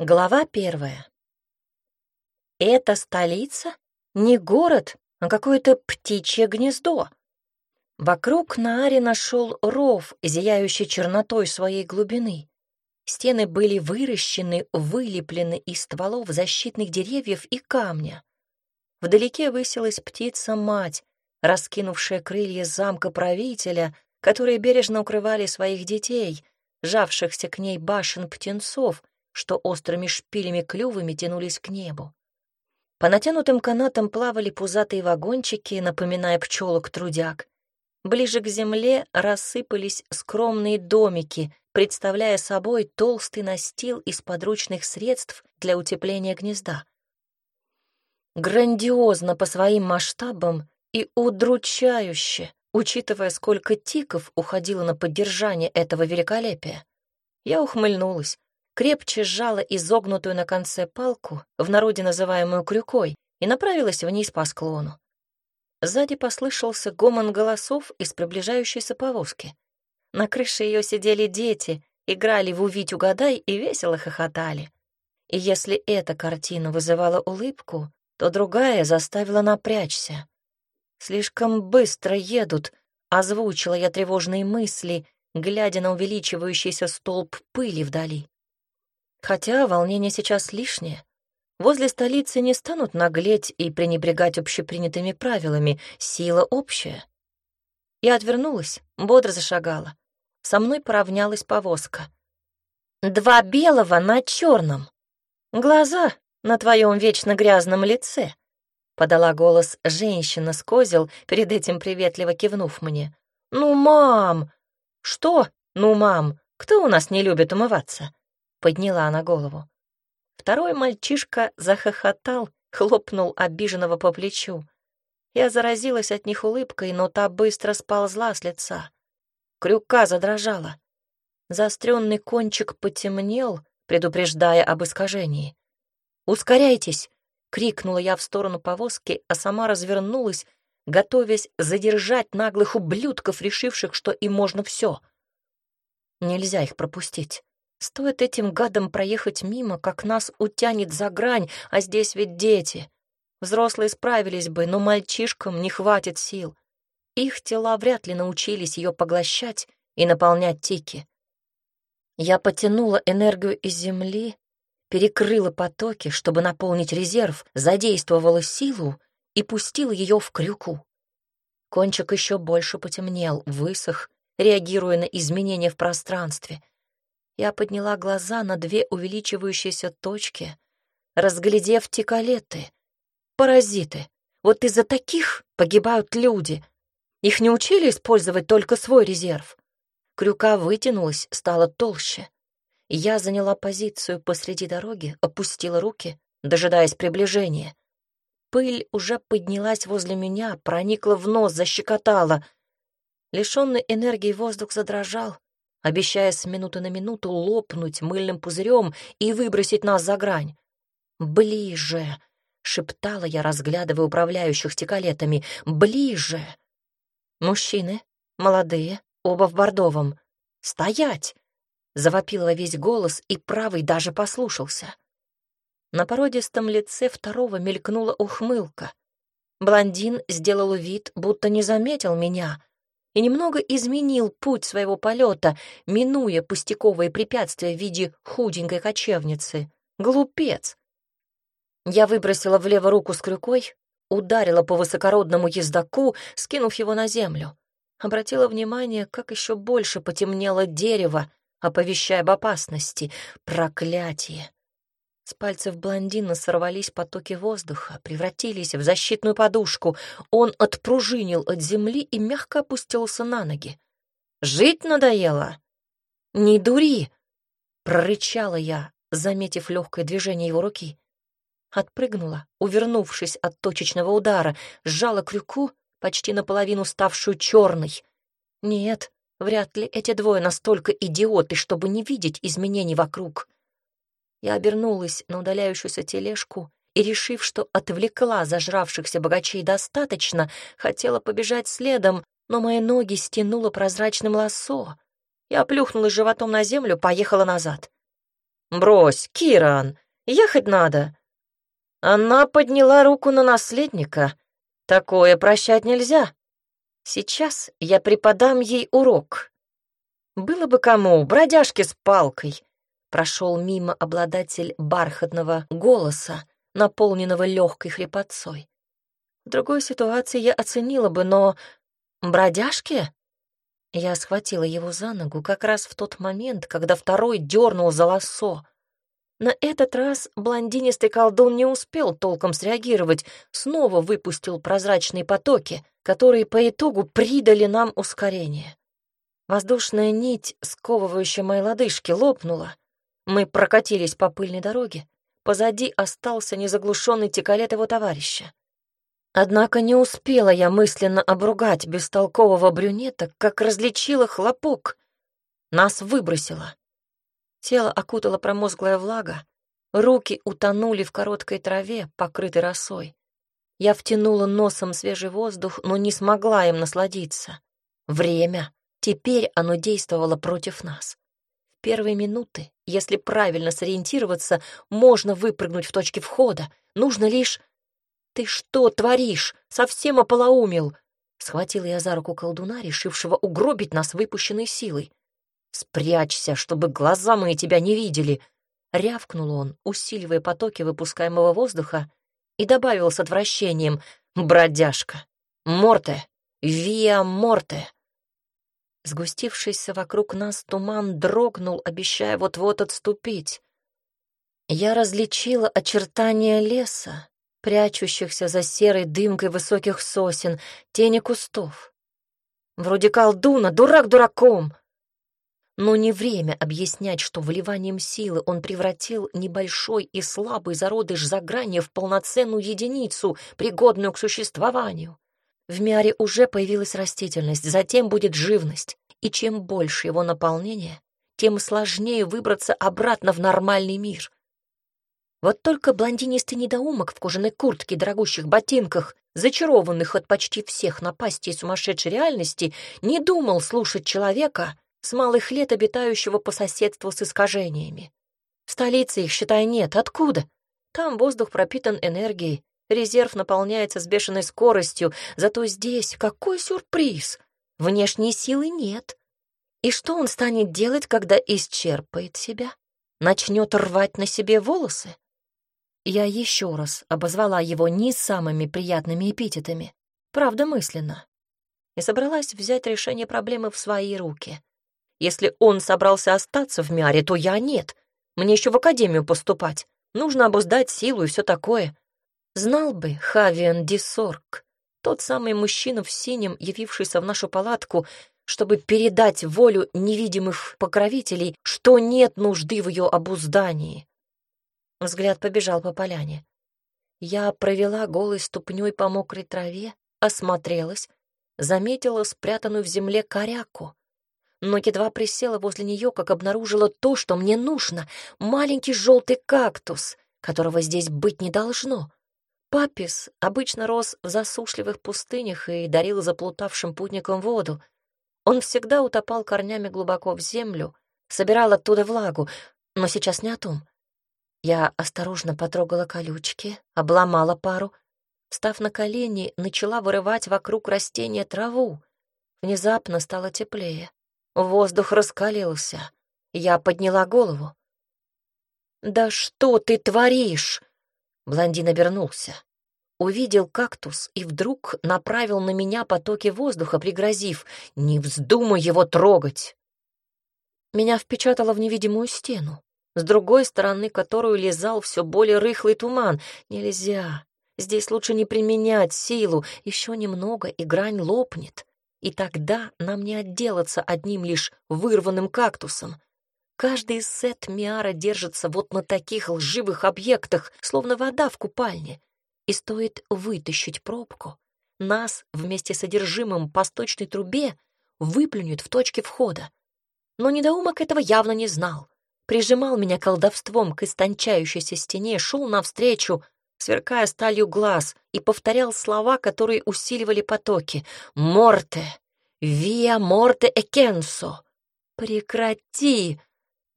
Глава первая. Это столица? Не город, а какое-то птичье гнездо. Вокруг Наари нашел ров, зияющий чернотой своей глубины. Стены были выращены, вылеплены из стволов защитных деревьев и камня. Вдалеке высилась птица-мать, раскинувшая крылья замка правителя, которые бережно укрывали своих детей, жавшихся к ней башен птенцов — что острыми шпилями-клювами тянулись к небу. По натянутым канатам плавали пузатые вагончики, напоминая пчелок-трудяг. Ближе к земле рассыпались скромные домики, представляя собой толстый настил из подручных средств для утепления гнезда. Грандиозно по своим масштабам и удручающе, учитывая, сколько тиков уходило на поддержание этого великолепия. Я ухмыльнулась крепче сжала изогнутую на конце палку, в народе называемую крюкой, и направилась вниз по склону. Сзади послышался гомон голосов из приближающейся повозки. На крыше ее сидели дети, играли в «Увидь, угадай» и весело хохотали. И если эта картина вызывала улыбку, то другая заставила напрячься. «Слишком быстро едут», — озвучила я тревожные мысли, глядя на увеличивающийся столб пыли вдали. Хотя волнение сейчас лишнее. Возле столицы не станут наглеть и пренебрегать общепринятыми правилами, сила общая. Я отвернулась, бодро зашагала. Со мной поравнялась повозка. «Два белого на черном. Глаза на твоем вечно грязном лице», — подала голос женщина с козел, перед этим приветливо кивнув мне. «Ну, мам!» «Что? Ну, мам, кто у нас не любит умываться?» Подняла она голову. Второй мальчишка захохотал, хлопнул обиженного по плечу. Я заразилась от них улыбкой, но та быстро сползла с лица. Крюка задрожала. Заостренный кончик потемнел, предупреждая об искажении. «Ускоряйтесь!» — крикнула я в сторону повозки, а сама развернулась, готовясь задержать наглых ублюдков, решивших, что им можно все. Нельзя их пропустить. Стоит этим гадам проехать мимо, как нас утянет за грань, а здесь ведь дети. Взрослые справились бы, но мальчишкам не хватит сил. Их тела вряд ли научились ее поглощать и наполнять тики. Я потянула энергию из земли, перекрыла потоки, чтобы наполнить резерв, задействовала силу и пустила ее в крюку. Кончик еще больше потемнел, высох, реагируя на изменения в пространстве — я подняла глаза на две увеличивающиеся точки, разглядев тикалеты. Паразиты. Вот из-за таких погибают люди. Их не учили использовать только свой резерв. Крюка вытянулась, стала толще. Я заняла позицию посреди дороги, опустила руки, дожидаясь приближения. Пыль уже поднялась возле меня, проникла в нос, защекотала. Лишенный энергии воздух задрожал, обещая с минуты на минуту лопнуть мыльным пузырем и выбросить нас за грань. «Ближе!» — шептала я, разглядывая управляющих стекалетами. «Ближе!» Мужчины, молодые, оба в бордовом. «Стоять!» — завопил во весь голос, и правый даже послушался. На породистом лице второго мелькнула ухмылка. Блондин сделал вид, будто не заметил меня, и немного изменил путь своего полета, минуя пустяковые препятствия в виде худенькой кочевницы. Глупец! Я выбросила влево руку с крюкой, ударила по высокородному ездаку, скинув его на землю. Обратила внимание, как еще больше потемнело дерево, оповещая об опасности. Проклятие! С пальцев блондина сорвались потоки воздуха, превратились в защитную подушку. Он отпружинил от земли и мягко опустился на ноги. «Жить надоело?» «Не дури!» — прорычала я, заметив легкое движение его руки. Отпрыгнула, увернувшись от точечного удара, сжала крюку, почти наполовину ставшую черной. Нет, вряд ли эти двое настолько идиоты, чтобы не видеть изменений вокруг. Я обернулась на удаляющуюся тележку и, решив, что отвлекла зажравшихся богачей достаточно, хотела побежать следом, но мои ноги стянуло прозрачным лассо. Я плюхнулась животом на землю, поехала назад. «Брось, Киран, ехать надо». Она подняла руку на наследника. Такое прощать нельзя. Сейчас я преподам ей урок. Было бы кому, бродяжки с палкой. Прошел мимо обладатель бархатного голоса, наполненного легкой хрипотцой. В другой ситуации я оценила бы, но... Бродяжки? Я схватила его за ногу как раз в тот момент, когда второй дернул за лассо. На этот раз блондинистый колдун не успел толком среагировать, снова выпустил прозрачные потоки, которые по итогу придали нам ускорение. Воздушная нить, сковывающая мои лодыжки, лопнула. Мы прокатились по пыльной дороге. Позади остался незаглушенный текалет его товарища. Однако не успела я мысленно обругать бестолкового брюнета, как различила хлопок. Нас выбросило. Тело окутала промозглая влага, руки утонули в короткой траве, покрытой росой. Я втянула носом свежий воздух, но не смогла им насладиться. Время. Теперь оно действовало против нас. В первые минуты, если правильно сориентироваться, можно выпрыгнуть в точке входа. Нужно лишь... «Ты что творишь? Совсем ополоумел!» Схватила я за руку колдуна, решившего угробить нас выпущенной силой. «Спрячься, чтобы глаза мои тебя не видели!» Рявкнул он, усиливая потоки выпускаемого воздуха, и добавил с отвращением «Бродяжка! Морте! Виа Морте!» Сгустившийся вокруг нас туман дрогнул, обещая вот-вот отступить. Я различила очертания леса, прячущихся за серой дымкой высоких сосен, тени кустов. Вроде колдуна, дурак дураком, но не время объяснять, что вливанием силы он превратил небольшой и слабый зародыш заграния в полноценную единицу, пригодную к существованию. В Миаре уже появилась растительность, затем будет живность, и чем больше его наполнения, тем сложнее выбраться обратно в нормальный мир. Вот только блондинистый недоумок в кожаной куртке и дорогущих ботинках, зачарованных от почти всех напастей сумасшедшей реальности, не думал слушать человека, с малых лет обитающего по соседству с искажениями. В столице их, считай, нет. Откуда? Там воздух пропитан энергией, резерв наполняется с бешеной скоростью, зато здесь какой сюрприз! Внешней силы нет. И что он станет делать, когда исчерпает себя? Начнет рвать на себе волосы? Я еще раз обозвала его не самыми приятными эпитетами, правда мысленно, и собралась взять решение проблемы в свои руки. Если он собрался остаться в Мяре, то я нет. Мне еще в академию поступать. Нужно обуздать силу и все такое. Знал бы Хавиан Дисорг, тот самый мужчина в синем, явившийся в нашу палатку, чтобы передать волю невидимых покровителей, что нет нужды в ее обуздании. Взгляд побежал по поляне. Я провела голой ступней по мокрой траве, осмотрелась, заметила спрятанную в земле коряку но едва присела возле нее, как обнаружила то, что мне нужно — маленький желтый кактус, которого здесь быть не должно. Папис обычно рос в засушливых пустынях и дарил заплутавшим путникам воду. Он всегда утопал корнями глубоко в землю, собирал оттуда влагу, но сейчас не о том. Я осторожно потрогала колючки, обломала пару. Встав на колени, начала вырывать вокруг растения траву. Внезапно стало теплее. Воздух раскалился. Я подняла голову. «Да что ты творишь?» Блондин обернулся. Увидел кактус и вдруг направил на меня потоки воздуха, пригрозив «Не вздумай его трогать!» Меня впечатало в невидимую стену, с другой стороны которую лизал все более рыхлый туман. Нельзя. Здесь лучше не применять силу. Еще немного, и грань лопнет. И тогда нам не отделаться одним лишь вырванным кактусом. Каждый сет Миара держится вот на таких лживых объектах, словно вода в купальне. И стоит вытащить пробку, нас вместе с содержимым по сточной трубе выплюнет в точке входа. Но недоумок этого явно не знал. Прижимал меня колдовством к истончающейся стене, шел навстречу, сверкая сталью глаз, и повторял слова, которые усиливали потоки. «Морте! Виа морте экенсо!» «Прекрати!»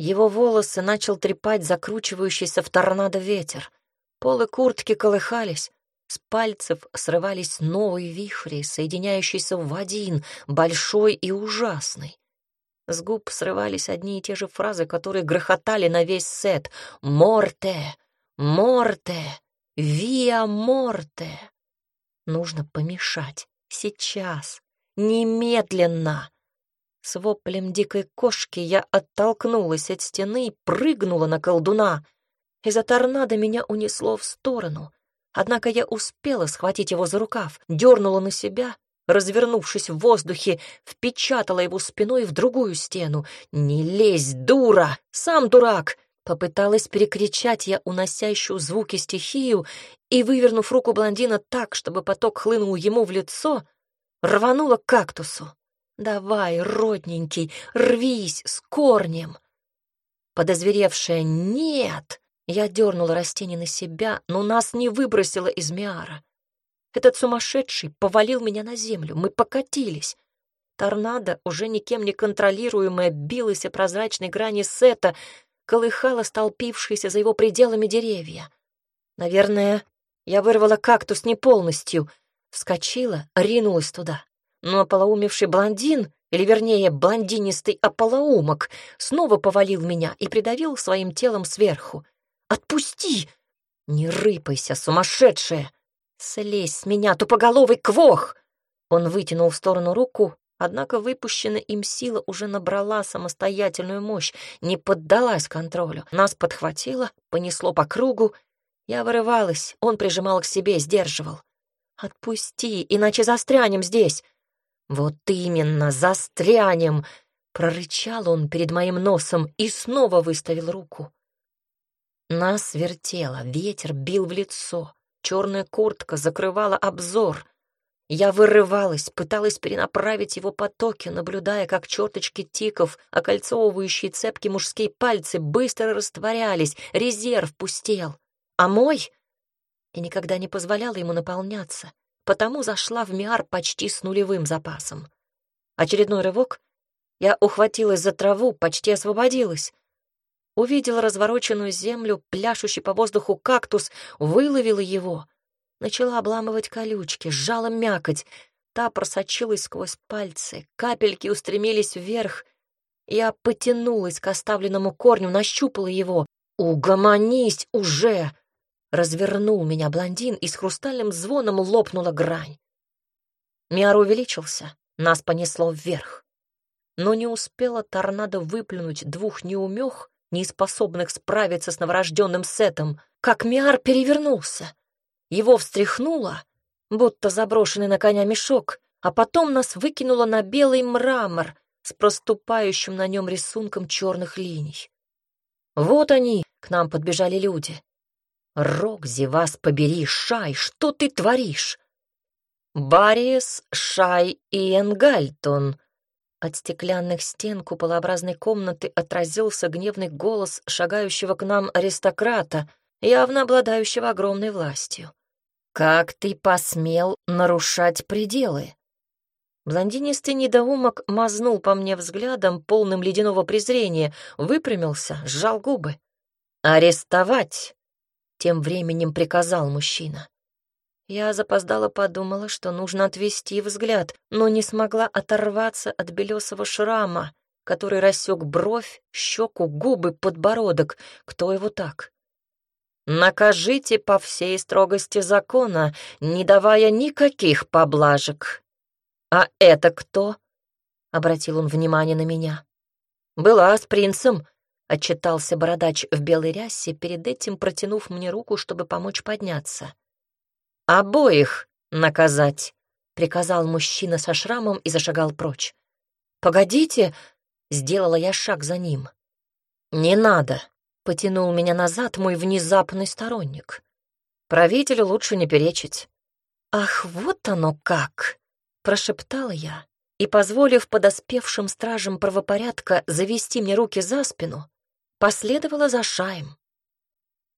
Его волосы начал трепать закручивающийся в торнадо ветер. Полы куртки колыхались, с пальцев срывались новые вихри, соединяющиеся в один, большой и ужасный. С губ срывались одни и те же фразы, которые грохотали на весь сет. «Морте! Морте! Виа Морте!» Нужно помешать. Сейчас. Немедленно. С воплем дикой кошки я оттолкнулась от стены и прыгнула на колдуна. Из-за торнадо меня унесло в сторону. Однако я успела схватить его за рукав, дернула на себя, развернувшись в воздухе, впечатала его спиной в другую стену. «Не лезь, дура! Сам дурак!» Попыталась перекричать я уносящую звуки стихию и, вывернув руку блондина так, чтобы поток хлынул ему в лицо, рванула к кактусу. Давай, родненький, рвись с корнем. Подозверевшая «нет», я дернула растение на себя, но нас не выбросило из Миара. Этот сумасшедший повалил меня на землю, мы покатились. Торнадо, уже никем не контролируемое, билось о прозрачной грани сета, колыхало столпившиеся за его пределами деревья. Наверное, я вырвала кактус не полностью, вскочила, ринулась туда но ополоумевший блондин, или вернее блондинистый ополоумок, снова повалил меня и придавил своим телом сверху. «Отпусти!» «Не рыпайся, сумасшедшая! Слезь с меня, тупоголовый квох!» Он вытянул в сторону руку, однако выпущенная им сила уже набрала самостоятельную мощь, не поддалась контролю. Нас подхватило, понесло по кругу. Я вырывалась, он прижимал к себе, сдерживал. «Отпусти, иначе застрянем здесь!» «Вот именно, застрянем!» — прорычал он перед моим носом и снова выставил руку. Нас вертело, ветер бил в лицо, черная куртка закрывала обзор. Я вырывалась, пыталась перенаправить его потоки, наблюдая, как черточки тиков, окольцовывающие цепки мужские пальцы, быстро растворялись, резерв пустел. А мой... Я никогда не позволяла ему наполняться потому зашла в Миар почти с нулевым запасом. Очередной рывок. Я ухватилась за траву, почти освободилась. Увидела развороченную землю, пляшущий по воздуху кактус, выловила его. Начала обламывать колючки, сжала мякоть. Та просочилась сквозь пальцы, капельки устремились вверх. Я потянулась к оставленному корню, нащупала его. «Угомонись уже!» Развернул меня блондин, и с хрустальным звоном лопнула грань. Миар увеличился, нас понесло вверх. Но не успела торнадо выплюнуть двух неумех, неспособных справиться с новорожденным сетом, как Миар перевернулся. Его встряхнуло, будто заброшенный на коня мешок, а потом нас выкинуло на белый мрамор с проступающим на нем рисунком черных линий. Вот они, к нам подбежали люди. «Рокзи, вас побери, Шай, что ты творишь?» «Бариес, Шай и Энгальтон». От стеклянных стен куполообразной комнаты отразился гневный голос шагающего к нам аристократа, явно обладающего огромной властью. «Как ты посмел нарушать пределы?» Блондинистый недоумок мазнул по мне взглядом, полным ледяного презрения, выпрямился, сжал губы. «Арестовать!» Тем временем приказал мужчина. Я запоздала подумала, что нужно отвести взгляд, но не смогла оторваться от белесого шрама, который рассек бровь, щеку, губы, подбородок. Кто его так? Накажите по всей строгости закона, не давая никаких поблажек. А это кто? Обратил он внимание на меня. Была с принцем, отчитался бородач в белой рясе, перед этим протянув мне руку, чтобы помочь подняться. «Обоих наказать», — приказал мужчина со шрамом и зашагал прочь. «Погодите», — сделала я шаг за ним. «Не надо», — потянул меня назад мой внезапный сторонник. «Правителю лучше не перечить». «Ах, вот оно как!» — прошептала я, и, позволив подоспевшим стражам правопорядка завести мне руки за спину, последовала за Шаем.